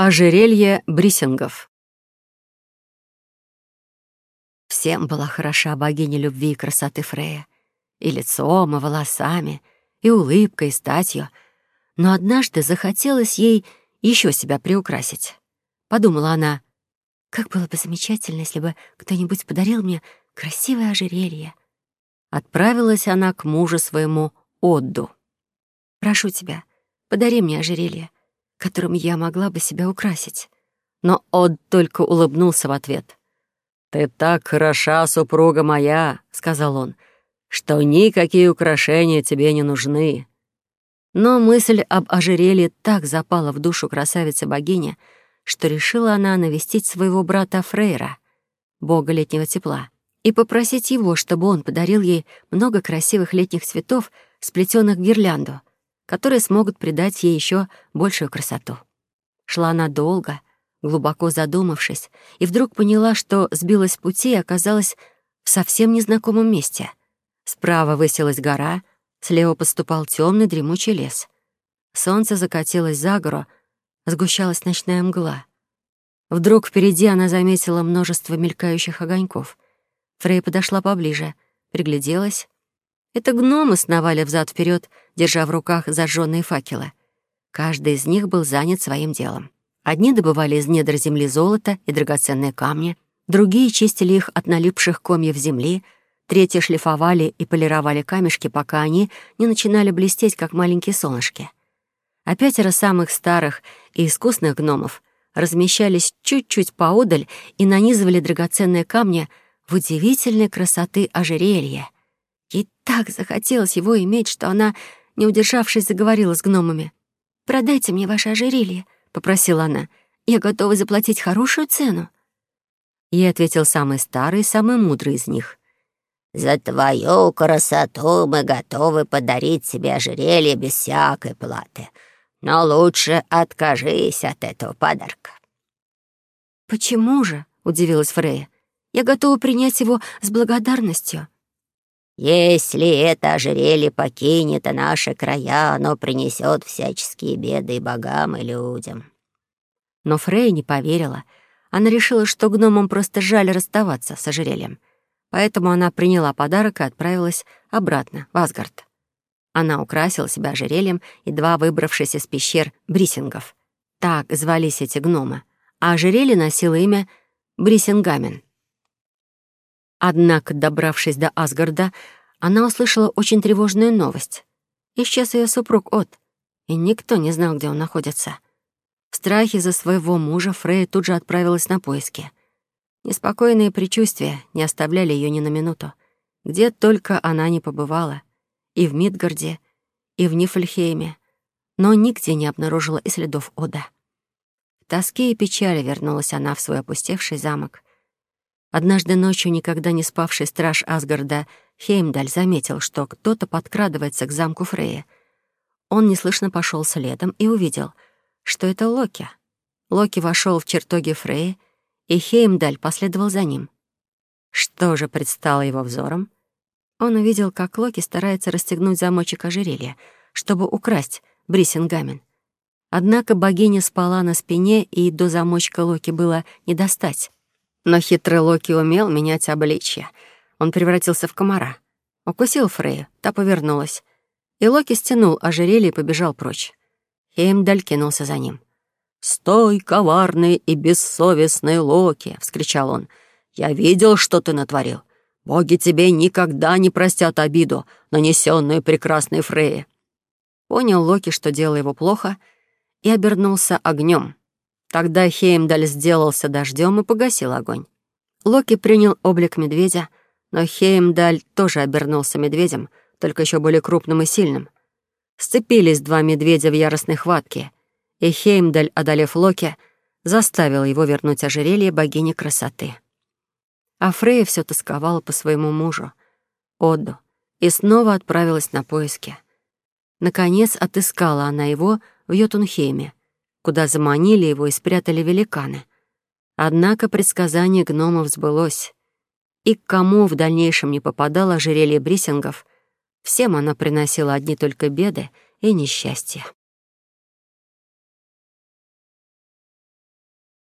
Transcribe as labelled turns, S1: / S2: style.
S1: Ожерелье брисингов Всем была хороша богиня любви и красоты Фрея. И лицом, и волосами, и улыбкой, и статью. Но однажды захотелось ей еще себя приукрасить. Подумала она, как было бы замечательно, если бы кто-нибудь подарил мне красивое ожерелье. Отправилась она к мужу своему Отду. «Прошу тебя, подари мне ожерелье которым я могла бы себя украсить. Но Од только улыбнулся в ответ. «Ты так хороша, супруга моя», — сказал он, «что никакие украшения тебе не нужны». Но мысль об ожерелье так запала в душу красавицы-богини, что решила она навестить своего брата Фрейра, бога летнего тепла, и попросить его, чтобы он подарил ей много красивых летних цветов, сплетенных в гирлянду, которые смогут придать ей еще большую красоту. Шла она долго, глубоко задумавшись, и вдруг поняла, что сбилась с пути и оказалась в совсем незнакомом месте. Справа высилась гора, слева поступал темный дремучий лес. Солнце закатилось за гору, сгущалась ночная мгла. Вдруг впереди она заметила множество мелькающих огоньков. Фрей подошла поближе, пригляделась это гномы сновали взад вперед, держа в руках зажженные факелы. Каждый из них был занят своим делом. Одни добывали из недр земли золото и драгоценные камни, другие чистили их от налипших комьев земли, третьи шлифовали и полировали камешки, пока они не начинали блестеть, как маленькие солнышки. А пятеро самых старых и искусных гномов размещались чуть-чуть поодаль и нанизывали драгоценные камни в удивительной красоты ожерелья — Ей так захотелось его иметь, что она, не удержавшись, заговорила с гномами. «Продайте мне ваше ожерелье», — попросила она. «Я готова заплатить хорошую цену». Ей ответил самый старый и самый мудрый из них.
S2: «За твою красоту мы готовы подарить тебе ожерелье без всякой платы, но лучше откажись от этого подарка».
S1: «Почему же?» — удивилась Фрея. «Я готова принять его с благодарностью».
S2: Если это ожерелье покинет наши края, оно принесет всяческие беды богам, и людям».
S1: Но Фрей не поверила. Она решила, что гномам просто жаль расставаться с ожерельем. Поэтому она приняла подарок и отправилась обратно, в Асгард. Она украсила себя ожерельем, едва выбравшись из пещер брисингов. Так звались эти гномы. А ожерелье носило имя Брисингамен. Однако, добравшись до Асгарда, она услышала очень тревожную новость. Исчез ее супруг От, и никто не знал, где он находится. В страхе за своего мужа Фрей тут же отправилась на поиски. Неспокойные предчувствия не оставляли ее ни на минуту. Где только она не побывала. И в Мидгарде, и в Нифльхейме. Но нигде не обнаружила и следов Ода. В тоске и печали вернулась она в свой опустевший замок — Однажды ночью никогда не спавший страж Асгарда Хеймдаль заметил, что кто-то подкрадывается к замку Фрея. Он неслышно пошел следом и увидел, что это Локи. Локи вошел в чертоги Фрея, и Хеймдаль последовал за ним. Что же предстало его взором? Он увидел, как Локи старается расстегнуть замочек ожерелья, чтобы украсть Брисингамен. Однако богиня спала на спине, и до замочка Локи было не достать. Но хитрый Локи умел менять обличье. Он превратился в комара. Укусил Фрею, та повернулась. И Локи стянул ожерелье и побежал прочь. Хеймдаль кинулся за ним. «Стой, коварный и бессовестный Локи!» — вскричал он. «Я видел, что ты натворил. Боги тебе никогда не простят обиду, нанесенную прекрасной Фрейе». Понял Локи, что дело его плохо, и обернулся огнем. Тогда Хеймдаль сделался дождем и погасил огонь. Локи принял облик медведя, но Хеймдаль тоже обернулся медведем, только еще более крупным и сильным. Сцепились два медведя в яростной хватке, и Хеймдаль, одолев Локи, заставил его вернуть ожерелье богини красоты. А Фрея все тосковала по своему мужу, Одду, и снова отправилась на поиски. Наконец отыскала она его в Йотунхейме — куда заманили его и спрятали великаны. Однако предсказание гномов сбылось. И к кому в дальнейшем не попадало ожерелье брисингов, всем оно приносило одни только беды и несчастья.